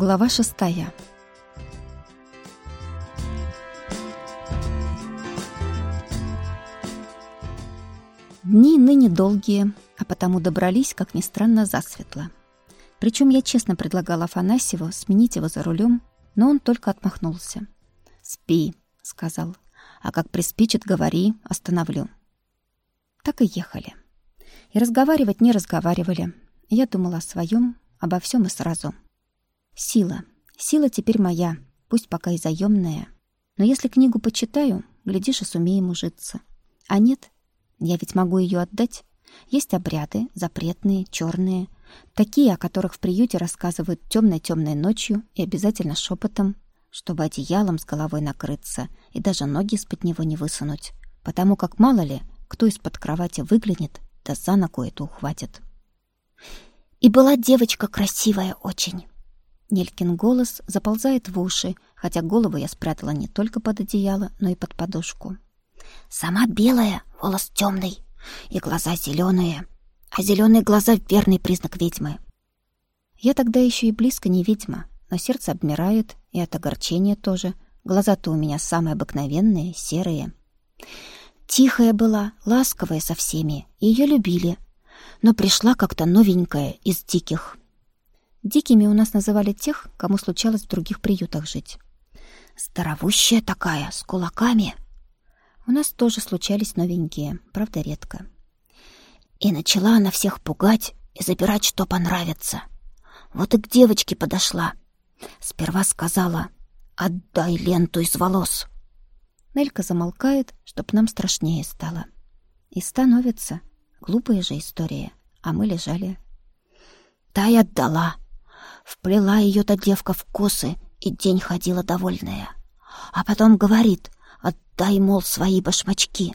Глава шестая. Дни ныне долгие, а потому добрались, как ни странно, засветло. Причем я честно предлагала Афанасьеву сменить его за рулем, но он только отмахнулся. «Спи», — сказал, — «а как приспичит, говори, остановлю». Так и ехали. И разговаривать не разговаривали. Я думала о своем, обо всем и сразу. Сила. Сила теперь моя, пусть пока и заёмная. Но если книгу почитаю, глядишь, и сумеем ужиться. А нет, я ведь могу ее отдать. Есть обряды, запретные, черные, такие, о которых в приюте рассказывают темной-темной ночью и обязательно шепотом, чтобы одеялом с головой накрыться и даже ноги из-под него не высунуть, потому как мало ли, кто из-под кровати выглянет, да за ногу эту ухватит. И была девочка красивая очень. Нелькин голос заползает в уши, хотя голову я спрятала не только под одеяло, но и под подушку. Сама белая, волос темный и глаза зеленые, а зеленые глаза — верный признак ведьмы. Я тогда еще и близко не ведьма, но сердце обмирает, и от огорчения тоже. Глаза-то у меня самые обыкновенные, серые. Тихая была, ласковая со всеми, ее любили. Но пришла как-то новенькая из диких. Дикими у нас называли тех, кому случалось в других приютах жить. Здоровущая такая, с кулаками. У нас тоже случались новенькие, правда, редко. И начала она всех пугать и забирать, что понравится. Вот и к девочке подошла. Сперва сказала «Отдай ленту из волос». Нелька замолкает, чтоб нам страшнее стало. И становится. Глупая же история. А мы лежали. Та и отдала. Вплела ее та девка в косы, и день ходила довольная. А потом говорит, отдай, мол, свои башмачки.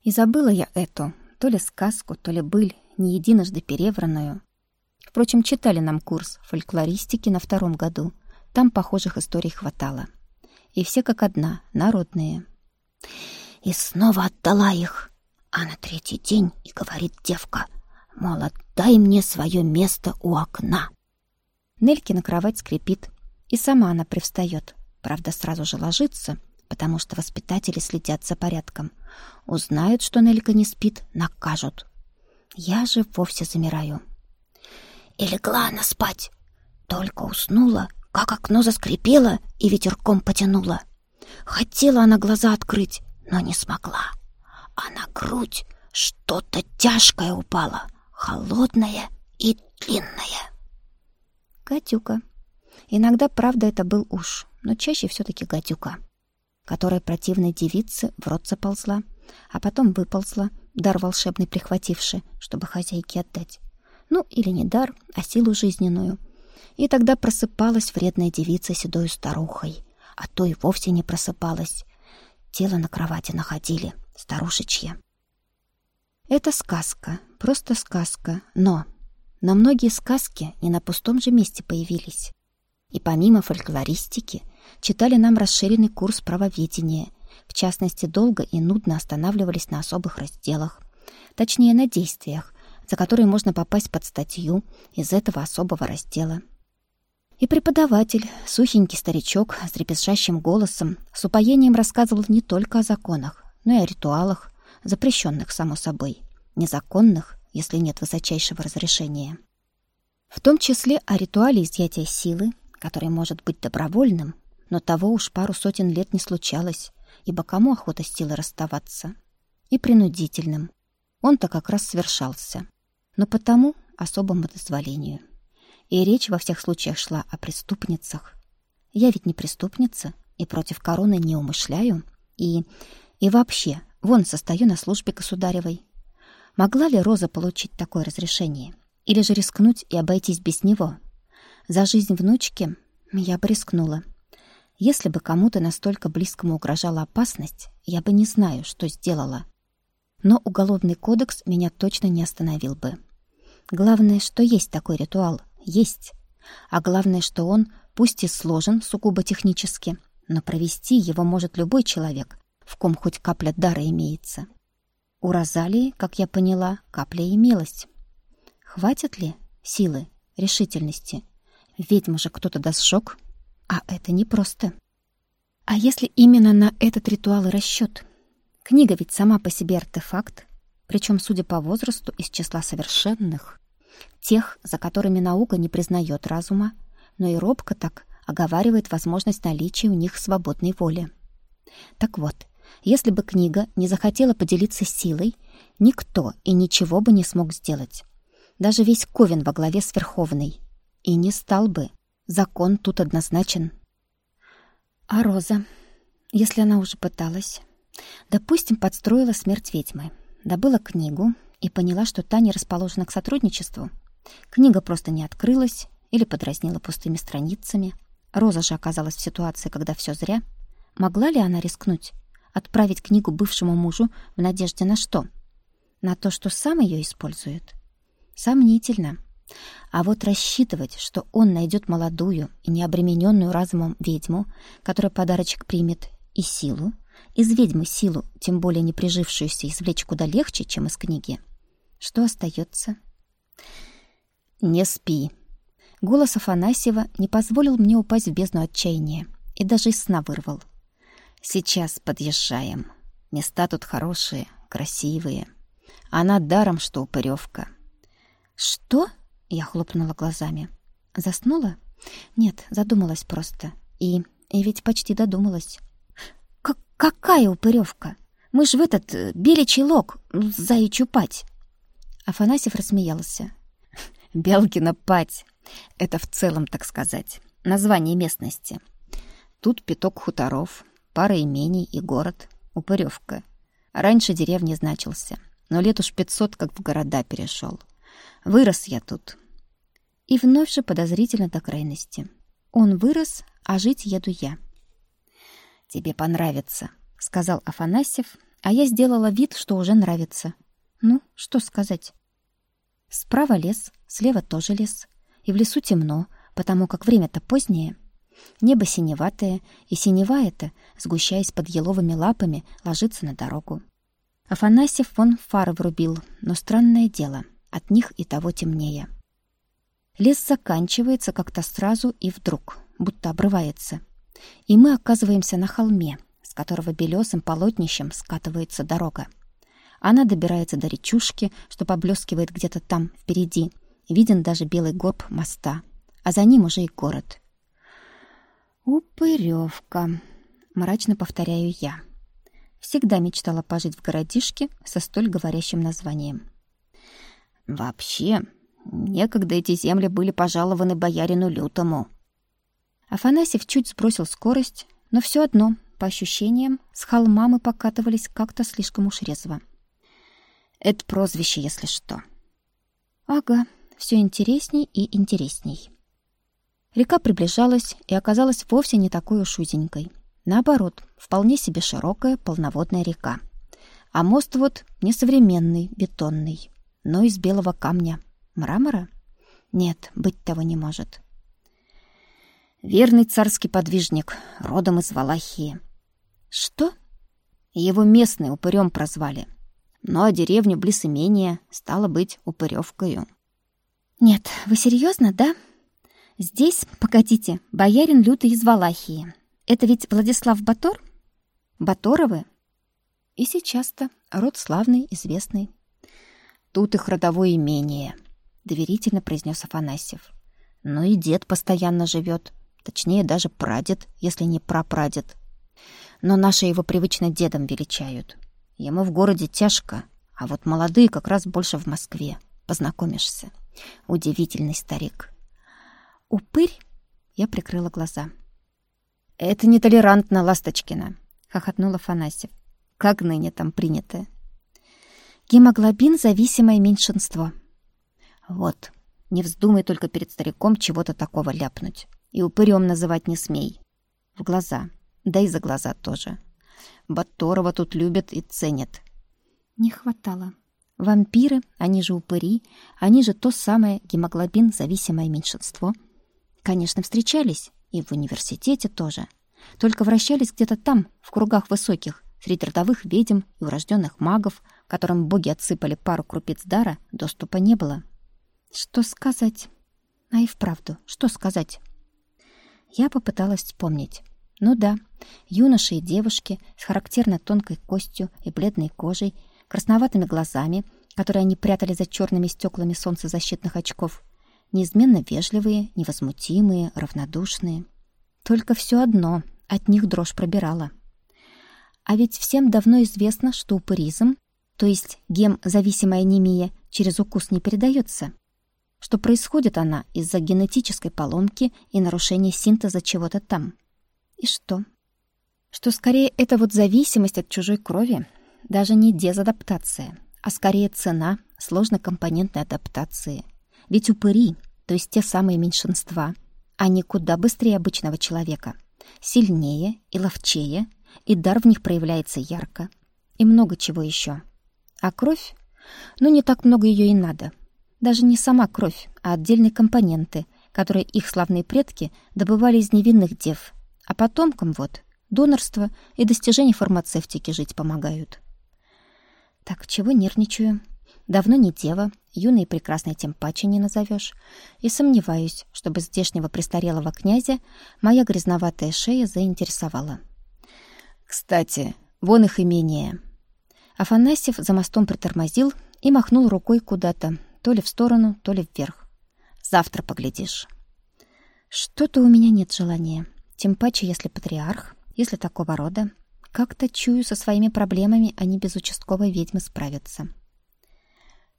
И забыла я эту, то ли сказку, то ли быль, не единожды перевранную. Впрочем, читали нам курс фольклористики на втором году. Там похожих историй хватало. И все как одна, народные. И снова отдала их. А на третий день и говорит девка, мол, отдай мне свое место у окна. Нельки на кровать скрипит, и сама она привстает. Правда, сразу же ложится, потому что воспитатели следят за порядком. Узнают, что Нелька не спит, накажут. Я же вовсе замираю. И легла она спать. Только уснула, как окно заскрипело и ветерком потянуло. Хотела она глаза открыть, но не смогла. А на грудь что-то тяжкое упало, холодное и длинное. Гадюка. Иногда, правда, это был уж, но чаще все-таки гадюка, которая противной девице в рот заползла, а потом выползла, дар волшебный прихвативший, чтобы хозяйке отдать. Ну, или не дар, а силу жизненную. И тогда просыпалась вредная девица седой старухой, а то и вовсе не просыпалась. Тело на кровати находили, старушечье. Это сказка, просто сказка, но но многие сказки не на пустом же месте появились. И помимо фольклористики читали нам расширенный курс правоведения. В частности, долго и нудно останавливались на особых разделах. Точнее, на действиях, за которые можно попасть под статью из этого особого раздела. И преподаватель, сухенький старичок с трепещущим голосом, с упоением рассказывал не только о законах, но и о ритуалах, запрещенных, само собой, незаконных если нет высочайшего разрешения. В том числе о ритуале изъятия силы, который может быть добровольным, но того уж пару сотен лет не случалось, ибо кому охота с силой расставаться? И принудительным. Он-то как раз совершался, но потому особому дозволению. И речь во всех случаях шла о преступницах. Я ведь не преступница и против короны не умышляю, и... и вообще, вон состою на службе государевой, Могла ли Роза получить такое разрешение? Или же рискнуть и обойтись без него? За жизнь внучки я бы рискнула. Если бы кому-то настолько близкому угрожала опасность, я бы не знаю, что сделала. Но уголовный кодекс меня точно не остановил бы. Главное, что есть такой ритуал. Есть. А главное, что он, пусть и сложен сугубо технически, но провести его может любой человек, в ком хоть капля дара имеется. У Розалии, как я поняла, капля имелась. Хватит ли силы, решительности? Ведьму же кто-то шок, а это непросто. А если именно на этот ритуал и расчёт? Книга ведь сама по себе артефакт, причем, судя по возрасту, из числа совершенных. Тех, за которыми наука не признает разума, но и робко так оговаривает возможность наличия у них свободной воли. Так вот, если бы книга не захотела поделиться силой, никто и ничего бы не смог сделать. Даже весь Ковен во главе с Верховной. И не стал бы. Закон тут однозначен. А Роза, если она уже пыталась, допустим, подстроила смерть ведьмы, добыла книгу и поняла, что та не расположена к сотрудничеству. Книга просто не открылась или подразнила пустыми страницами. Роза же оказалась в ситуации, когда все зря. Могла ли она рискнуть? Отправить книгу бывшему мужу в надежде на что? На то, что сам ее использует? Сомнительно. А вот рассчитывать, что он найдет молодую и необремененную разумом ведьму, которая подарочек примет, и силу, из ведьмы силу, тем более не прижившуюся, извлечь куда легче, чем из книги. Что остается? «Не спи». Голос Афанасьева не позволил мне упасть в бездну отчаяния и даже из сна вырвал. «Сейчас подъезжаем. Места тут хорошие, красивые. Она даром, что упырёвка». «Что?» Я хлопнула глазами. Заснула? Нет, задумалась просто. И, и ведь почти додумалась. Как какая упыревка? Мы ж в этот э, беличий лог, заячью пать. Афанасьев рассмеялся. Белкина пать. Это в целом, так сказать, название местности. Тут пяток хуторов, пара имений и город. Упыревка. Раньше деревни значился, но лет уж пятьсот как в города перешел. Вырос я тут, и вновь же подозрительно до крайности. Он вырос, а жить еду я. «Тебе понравится», — сказал Афанасьев, а я сделала вид, что уже нравится. Ну, что сказать? Справа лес, слева тоже лес. И в лесу темно, потому как время-то позднее. Небо синеватое, и синева это, сгущаясь под еловыми лапами, ложится на дорогу. Афанасьев вон фары врубил, но странное дело, от них и того темнее. Лес заканчивается как-то сразу и вдруг, будто обрывается. И мы оказываемся на холме, с которого белесым полотнищем скатывается дорога. Она добирается до речушки, что поблескивает где-то там, впереди. Виден даже белый горб моста, а за ним уже и город. «Упырёвка», — мрачно повторяю я. Всегда мечтала пожить в городишке со столь говорящим названием. «Вообще, Некогда эти земли были пожалованы боярину Лютому. Афанасьев чуть сбросил скорость, но все одно, по ощущениям, с холма мы покатывались как-то слишком уж резво. Это прозвище, если что. Ага, все интересней и интересней. Река приближалась и оказалась вовсе не такой уж узенькой. Наоборот, вполне себе широкая полноводная река. А мост вот не современный, бетонный, но из белого камня — Мрамора? Нет, быть того не может. Верный царский подвижник, родом из Валахии. Что? Его местные упырем прозвали. Ну а деревню близ имения стало быть упыревкою. Нет, вы серьезно, да? Здесь, погодите, боярин лютый из Валахии. Это ведь Владислав Батор? Баторовы? И сейчас-то род славный, известный. Тут их родовое имение — доверительно произнес Афанасьев. Ну и дед постоянно живет, точнее даже прадед, если не прапрадед. Но наши его привычно дедом величают. Ему в городе тяжко, а вот молодые как раз больше в Москве. Познакомишься. Удивительный старик. Упырь? Я прикрыла глаза. Это нетолерантно, Ласточкина, хохотнула Афанасьев. Как ныне там принято? Гемоглобин зависимое меньшинство, вот, не вздумай только перед стариком чего-то такого ляпнуть. И упырем называть не смей. В глаза. Да и за глаза тоже. Баторова тут любят и ценят. Не хватало. Вампиры, они же упыри, они же то самое гемоглобин-зависимое меньшинство. Конечно, встречались, и в университете тоже. Только вращались где-то там, в кругах высоких, среди родовых ведьм и урожденных магов, которым боги отсыпали пару крупиц дара, доступа не было. Что сказать? А и вправду, что сказать? Я попыталась вспомнить. Ну да, юноши и девушки с характерно тонкой костью и бледной кожей, красноватыми глазами, которые они прятали за черными стеклами солнцезащитных очков, неизменно вежливые, невозмутимые, равнодушные. Только все одно от них дрожь пробирала. А ведь всем давно известно, что упыризм, то есть гем-зависимая анемия, через укус не передается что происходит она из-за генетической поломки и нарушения синтеза чего-то там. И что? Что скорее это вот зависимость от чужой крови, даже не дезадаптация, а скорее цена сложнокомпонентной адаптации. Ведь упыри, то есть те самые меньшинства, они куда быстрее обычного человека, сильнее и ловчее, и дар в них проявляется ярко, и много чего еще. А кровь? Ну, не так много ее и надо — даже не сама кровь, а отдельные компоненты, которые их славные предки добывали из невинных дев. А потомкам вот донорство и достижения фармацевтики жить помогают. Так, чего нервничаю? Давно не дева, юной и прекрасной тем паче не назовешь. И сомневаюсь, чтобы здешнего престарелого князя моя грязноватая шея заинтересовала. Кстати, вон их имение. Афанасьев за мостом притормозил и махнул рукой куда-то, то ли в сторону, то ли вверх. Завтра поглядишь. Что-то у меня нет желания. Тем паче, если патриарх, если такого рода. Как-то чую, со своими проблемами они без участковой ведьмы справятся.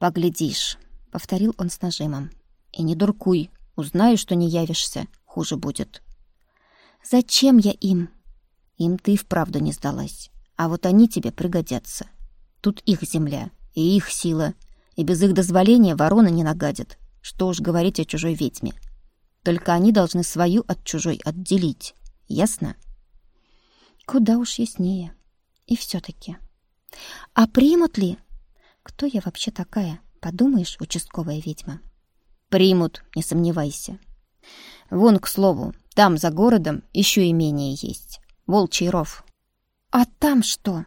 «Поглядишь», — повторил он с нажимом. «И не дуркуй. Узнаю, что не явишься. Хуже будет». «Зачем я им?» «Им ты и вправду не сдалась. А вот они тебе пригодятся. Тут их земля и их сила, и без их дозволения ворона не нагадит. Что уж говорить о чужой ведьме. Только они должны свою от чужой отделить. Ясно? Куда уж яснее. И все таки А примут ли? Кто я вообще такая? Подумаешь, участковая ведьма. Примут, не сомневайся. Вон, к слову, там за городом еще имение есть. Волчий ров. А там что?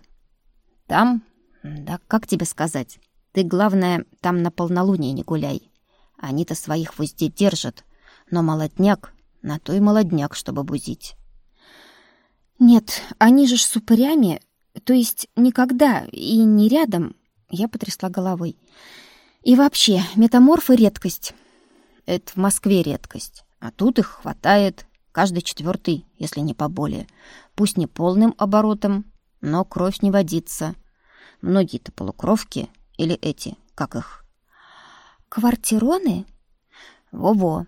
Там? Да как тебе сказать? Ты, главное, там на полнолуние не гуляй. Они-то своих в узде держат, но молодняк, на то и молодняк, чтобы бузить. Нет, они же ж с упырями, то есть никогда и не рядом. Я потрясла головой. И вообще, метаморфы — редкость. Это в Москве редкость, а тут их хватает каждый четвертый, если не поболее. Пусть не полным оборотом, но кровь не водится. Многие-то полукровки — или эти, как их? Квартироны? Во-во.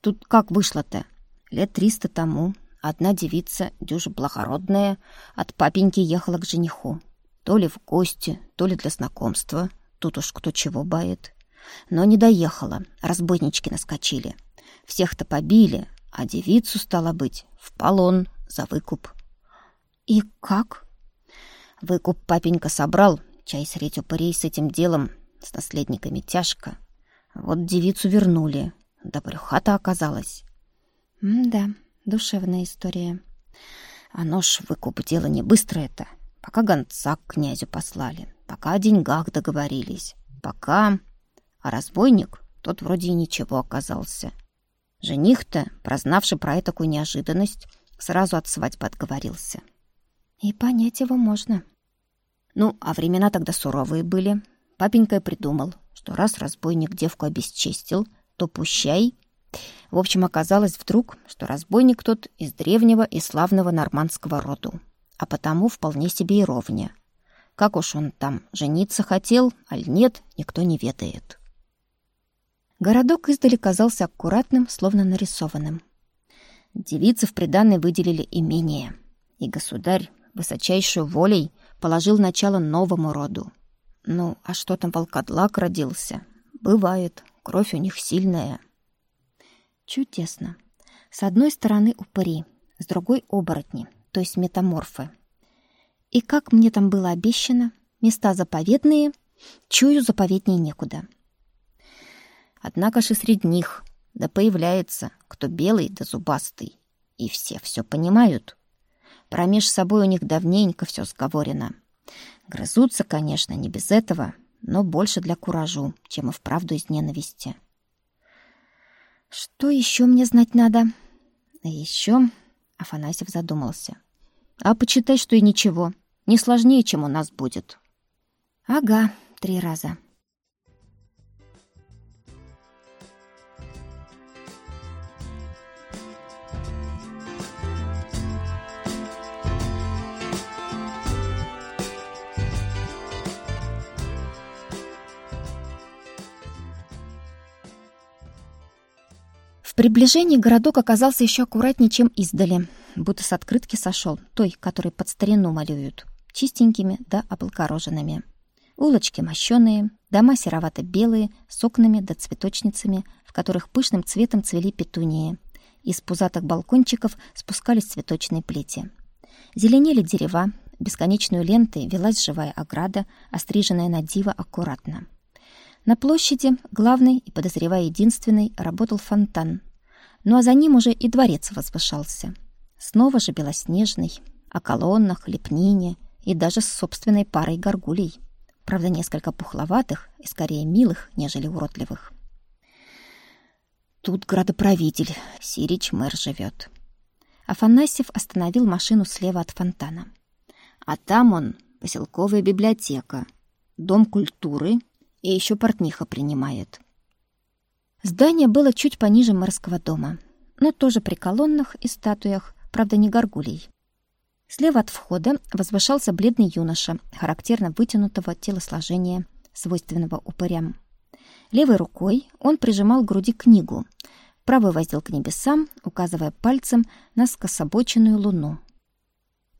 Тут как вышло-то? Лет триста тому одна девица, дюжа благородная, от папеньки ехала к жениху. То ли в гости, то ли для знакомства. Тут уж кто чего бает. Но не доехала, разбойнички наскочили. Всех-то побили, а девицу, стало быть, в полон за выкуп. И как? Выкуп папенька собрал, Чай средь упырей с этим делом, с наследниками тяжко. Вот девицу вернули, да брюхата оказалась. М-да, душевная история. А нож выкуп дело не быстро это. Пока гонца к князю послали, пока о деньгах договорились, пока... А разбойник, тот вроде и ничего оказался. Жених-то, прознавший про такую неожиданность, сразу от свадьбы отговорился. И понять его можно. Ну, а времена тогда суровые были. Папенька придумал, что раз разбойник девку обесчестил, то пущай. В общем, оказалось вдруг, что разбойник тот из древнего и славного нормандского роду, а потому вполне себе и ровня. Как уж он там жениться хотел, аль нет, никто не ведает. Городок издали казался аккуратным, словно нарисованным. Девицы в приданой выделили имение, и государь высочайшую волей положил начало новому роду. Ну, а что там волкодлак родился? Бывает, кровь у них сильная. Чудесно. С одной стороны упыри, с другой оборотни, то есть метаморфы. И как мне там было обещано, места заповедные, чую заповеднее некуда. Однако же среди них да появляется кто белый да зубастый, и все все понимают. Промеж собой у них давненько все сговорено. Грызутся, конечно, не без этого, но больше для куражу, чем и вправду из ненависти. Что еще мне знать надо? Еще Афанасьев задумался. А почитай, что и ничего. Не сложнее, чем у нас будет. Ага, три раза. Приближении городок оказался еще аккуратнее, чем издали, будто с открытки сошел, той, которой под старину малюют, чистенькими да облагороженными. Улочки мощеные, дома серовато-белые, с окнами да цветочницами, в которых пышным цветом цвели петунии. Из пузатых балкончиков спускались цветочные плети. Зеленели дерева, бесконечную лентой велась живая ограда, остриженная на диво аккуратно. На площади, главный и, подозревая единственный, работал фонтан, ну а за ним уже и дворец возвышался. Снова же белоснежный, о колоннах, лепнине и даже с собственной парой горгулей. Правда, несколько пухловатых и скорее милых, нежели уродливых. Тут градоправитель, Сирич мэр живет. Афанасьев остановил машину слева от фонтана. А там он, поселковая библиотека, дом культуры и еще портниха принимает. Здание было чуть пониже мэрского дома, но тоже при колоннах и статуях, правда, не горгулей. Слева от входа возвышался бледный юноша, характерно вытянутого телосложения, свойственного упырям. Левой рукой он прижимал к груди книгу, правой воздел к небесам, указывая пальцем на скособоченную луну.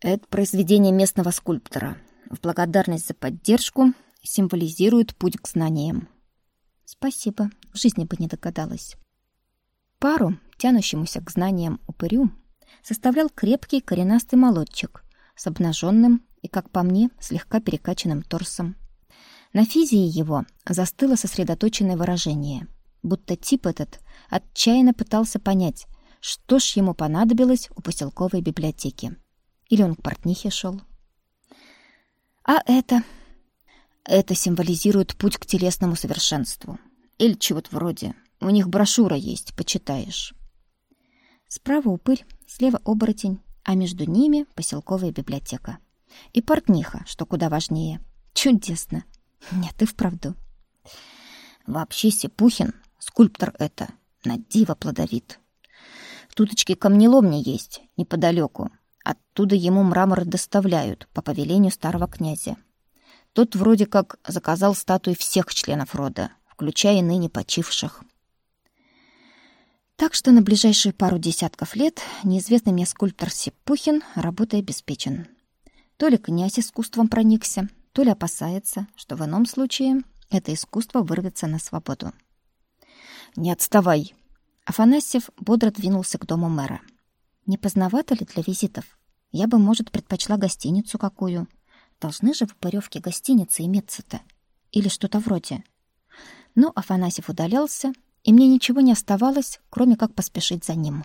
Это произведение местного скульптора. В благодарность за поддержку символизирует путь к знаниям. Спасибо, в жизни бы не догадалась. Пару, тянущемуся к знаниям упырю, составлял крепкий коренастый молодчик с обнаженным и, как по мне, слегка перекачанным торсом. На физии его застыло сосредоточенное выражение, будто тип этот отчаянно пытался понять, что ж ему понадобилось у поселковой библиотеки. Или он к портнихе шел. А это это символизирует путь к телесному совершенству. Или чего-то вроде. У них брошюра есть, почитаешь. Справа упырь, слева оборотень, а между ними поселковая библиотека. И портниха, что куда важнее. Чудесно. Нет, и вправду. Вообще Сипухин, скульптор это, на диво плодовит. Туточки камнеломни есть, неподалеку. Оттуда ему мрамор доставляют по повелению старого князя. Тот вроде как заказал статуи всех членов рода, включая ныне почивших. Так что на ближайшие пару десятков лет неизвестный мне скульптор Сипухин работой обеспечен. То ли князь искусством проникся, то ли опасается, что в ином случае это искусство вырвется на свободу. «Не отставай!» Афанасьев бодро двинулся к дому мэра. «Не поздновато ли для визитов? Я бы, может, предпочла гостиницу какую, Должны же в Упырёвке гостиницы иметься-то. Или что-то вроде. Но Афанасьев удалялся, и мне ничего не оставалось, кроме как поспешить за ним.